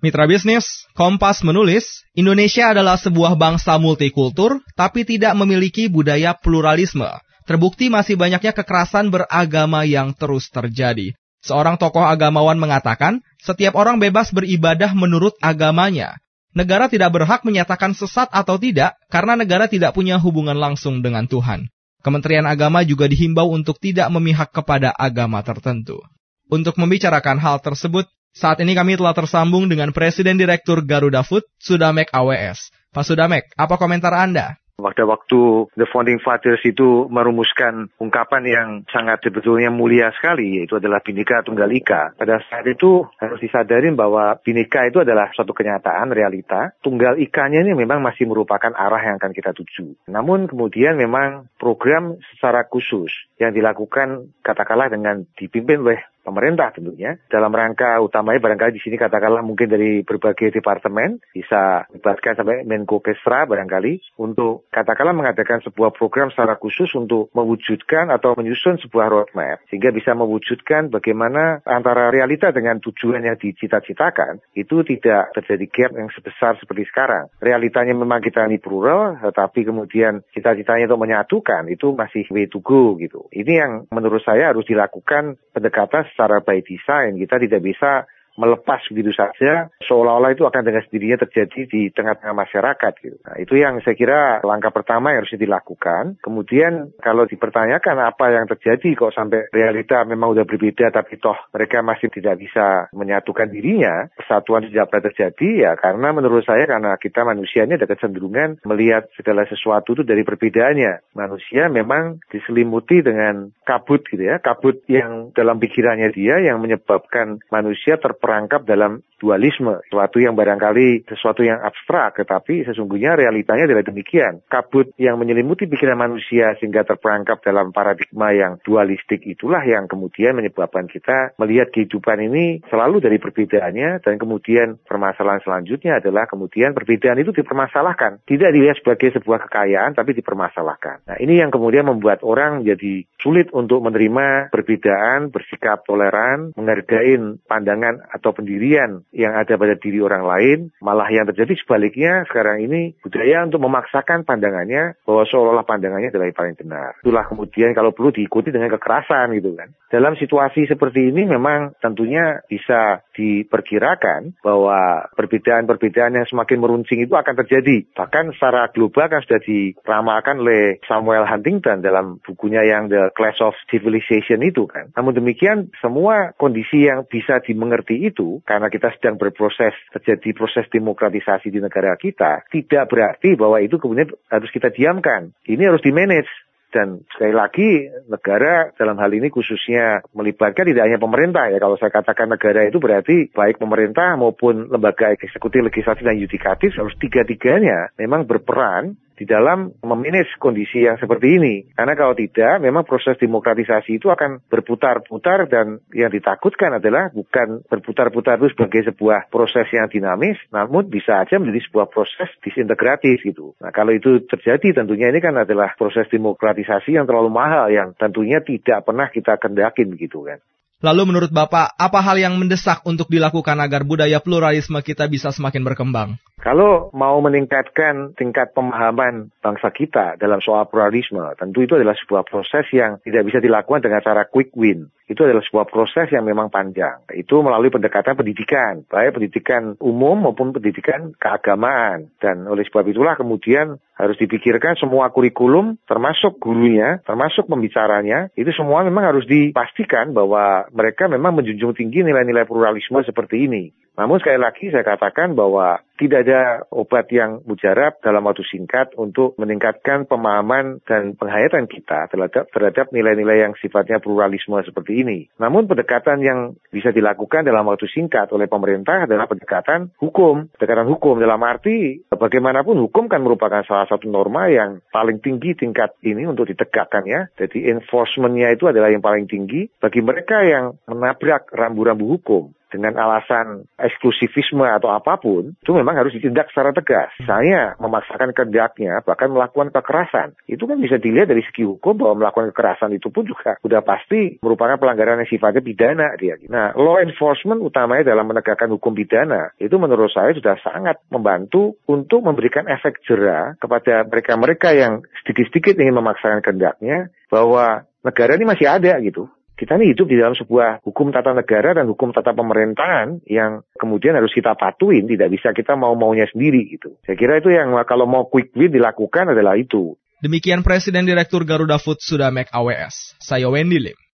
Mitra bisnis, Kompas menulis, Indonesia adalah sebuah bangsa multikultur, tapi tidak memiliki budaya pluralisme. Terbukti masih banyaknya kekerasan beragama yang terus terjadi. Seorang tokoh agamawan mengatakan, setiap orang bebas beribadah menurut agamanya. Negara tidak berhak menyatakan sesat atau tidak, karena negara tidak punya hubungan langsung dengan Tuhan. Kementerian Agama juga dihimbau untuk tidak memihak kepada agama tertentu. Untuk membicarakan hal tersebut, saat ini kami telah tersambung dengan Presiden Direktur Garuda Food, Sudamek AWS. Pak Sudamek, apa komentar Anda? Pada waktu The Founding Fathers itu merumuskan ungkapan yang sangat sebetulnya mulia sekali, yaitu adalah Bhinneka Tunggal Ika. Pada saat itu harus disadarin bahwa Bhinneka itu adalah suatu kenyataan, realita. Tunggal Ikanya ini memang masih merupakan arah yang akan kita tuju. Namun kemudian memang program secara khusus yang dilakukan katakanlah dengan dipimpin oleh pemerintah tentunya dalam rangka utamanya barangkali di sini katakanlah mungkin dari berbagai departemen bisa melibatkan sampai Menko Kesra barangkali untuk katakanlah mengadakan sebuah program secara khusus untuk mewujudkan atau menyusun sebuah roadmap sehingga bisa mewujudkan bagaimana antara realita dengan tujuan yang dicita-citakan itu tidak terjadi gap yang sebesar seperti sekarang. Realitanya memang kita ini plural tetapi kemudian cita-citanya untuk menyatukan itu masih way to go gitu. Ini yang menurut saya harus dilakukan pendekatan secara by design. Kita tidak bisa melepas begitu saja seolah-olah itu akan dengan sendirinya terjadi di tengah-tengah masyarakat gitu. Nah, itu yang saya kira langkah pertama yang harus dilakukan. Kemudian kalau dipertanyakan apa yang terjadi kok sampai realita memang sudah berbeda tapi toh mereka masih tidak bisa menyatukan dirinya, persatuan tidak pernah terjadi ya karena menurut saya karena kita manusia ini ada kecenderungan melihat segala sesuatu itu dari perbedaannya. Manusia memang diselimuti dengan kabut gitu ya, kabut yang dalam pikirannya dia yang menyebabkan manusia ter terperangkap dalam dualisme, sesuatu yang barangkali sesuatu yang abstrak, tetapi sesungguhnya realitanya adalah demikian. Kabut yang menyelimuti pikiran manusia sehingga terperangkap dalam paradigma yang dualistik itulah yang kemudian menyebabkan kita melihat kehidupan ini selalu dari perbedaannya dan kemudian permasalahan selanjutnya adalah kemudian perbedaan itu dipermasalahkan. Tidak dilihat sebagai sebuah kekayaan tapi dipermasalahkan. Nah ini yang kemudian membuat orang jadi sulit untuk menerima perbedaan, bersikap toleran, menghargai pandangan atau pendirian yang ada pada diri orang lain, malah yang terjadi sebaliknya sekarang ini budaya untuk memaksakan pandangannya bahwa seolah-olah pandangannya adalah yang paling benar. Itulah kemudian kalau perlu diikuti dengan kekerasan gitu kan. Dalam situasi seperti ini memang tentunya bisa diperkirakan bahwa perbedaan-perbedaan yang semakin meruncing itu akan terjadi. Bahkan secara global kan sudah diramalkan oleh Samuel Huntington dalam bukunya yang The Clash of Civilization itu kan. Namun demikian semua kondisi yang bisa dimengerti itu, karena kita sedang berproses, terjadi proses demokratisasi di negara kita, tidak berarti bahwa itu kemudian harus kita diamkan. Ini harus di-manage. Dan sekali lagi negara dalam hal ini khususnya melibatkan tidak hanya pemerintah ya. Kalau saya katakan negara itu berarti baik pemerintah maupun lembaga eksekutif, legislatif dan yudikatif harus tiga-tiganya memang berperan di dalam memanage kondisi yang seperti ini. Karena kalau tidak, memang proses demokratisasi itu akan berputar-putar dan yang ditakutkan adalah bukan berputar-putar itu sebagai sebuah proses yang dinamis, namun bisa aja menjadi sebuah proses disintegratif gitu. Nah kalau itu terjadi tentunya ini kan adalah proses demokratisasi yang terlalu mahal yang tentunya tidak pernah kita kendakin gitu kan. Lalu menurut Bapak, apa hal yang mendesak untuk dilakukan agar budaya pluralisme kita bisa semakin berkembang? Kalau mau meningkatkan tingkat pemahaman bangsa kita dalam soal pluralisme, tentu itu adalah sebuah proses yang tidak bisa dilakukan dengan cara quick win. Itu adalah sebuah proses yang memang panjang. Itu melalui pendekatan pendidikan, baik pendidikan umum maupun pendidikan keagamaan. Dan oleh sebab itulah kemudian harus dipikirkan semua kurikulum, termasuk gurunya, termasuk pembicaranya, itu semua memang harus dipastikan bahwa mereka memang menjunjung tinggi nilai-nilai pluralisme seperti ini. Namun sekali lagi saya katakan bahwa tidak ada obat yang mujarab dalam waktu singkat untuk meningkatkan pemahaman dan penghayatan kita terhadap nilai-nilai yang sifatnya pluralisme seperti ini. Namun pendekatan yang bisa dilakukan dalam waktu singkat oleh pemerintah adalah pendekatan hukum. Pendekatan hukum dalam arti bagaimanapun hukum kan merupakan salah satu norma yang paling tinggi tingkat ini untuk ditegakkan ya. Jadi enforcementnya itu adalah yang paling tinggi bagi mereka yang menabrak rambu-rambu hukum dengan alasan eksklusivisme atau apa pun, itu memang harus ditindak secara tegas. Misalnya memaksakan kehendaknya, bahkan melakukan kekerasan. Itu kan bisa dilihat dari segi hukum bahwa melakukan kekerasan itu pun juga sudah pasti merupakan pelanggaran yang sifatnya pidana dia. Nah, law enforcement utamanya dalam menegakkan hukum pidana itu menurut saya sudah sangat membantu untuk memberikan efek jerah kepada mereka-mereka yang sedikit-sedikit ingin memaksakan kehendaknya bahwa negara ini masih ada gitu kita ini hidup di dalam sebuah hukum tata negara dan hukum tata pemerintahan yang kemudian harus kita patuhin, tidak bisa kita mau-maunya sendiri gitu. Saya kira itu yang kalau mau quick win dilakukan adalah itu. Demikian Presiden Direktur Garuda Food Sudamek AWS, saya Wendy Lim.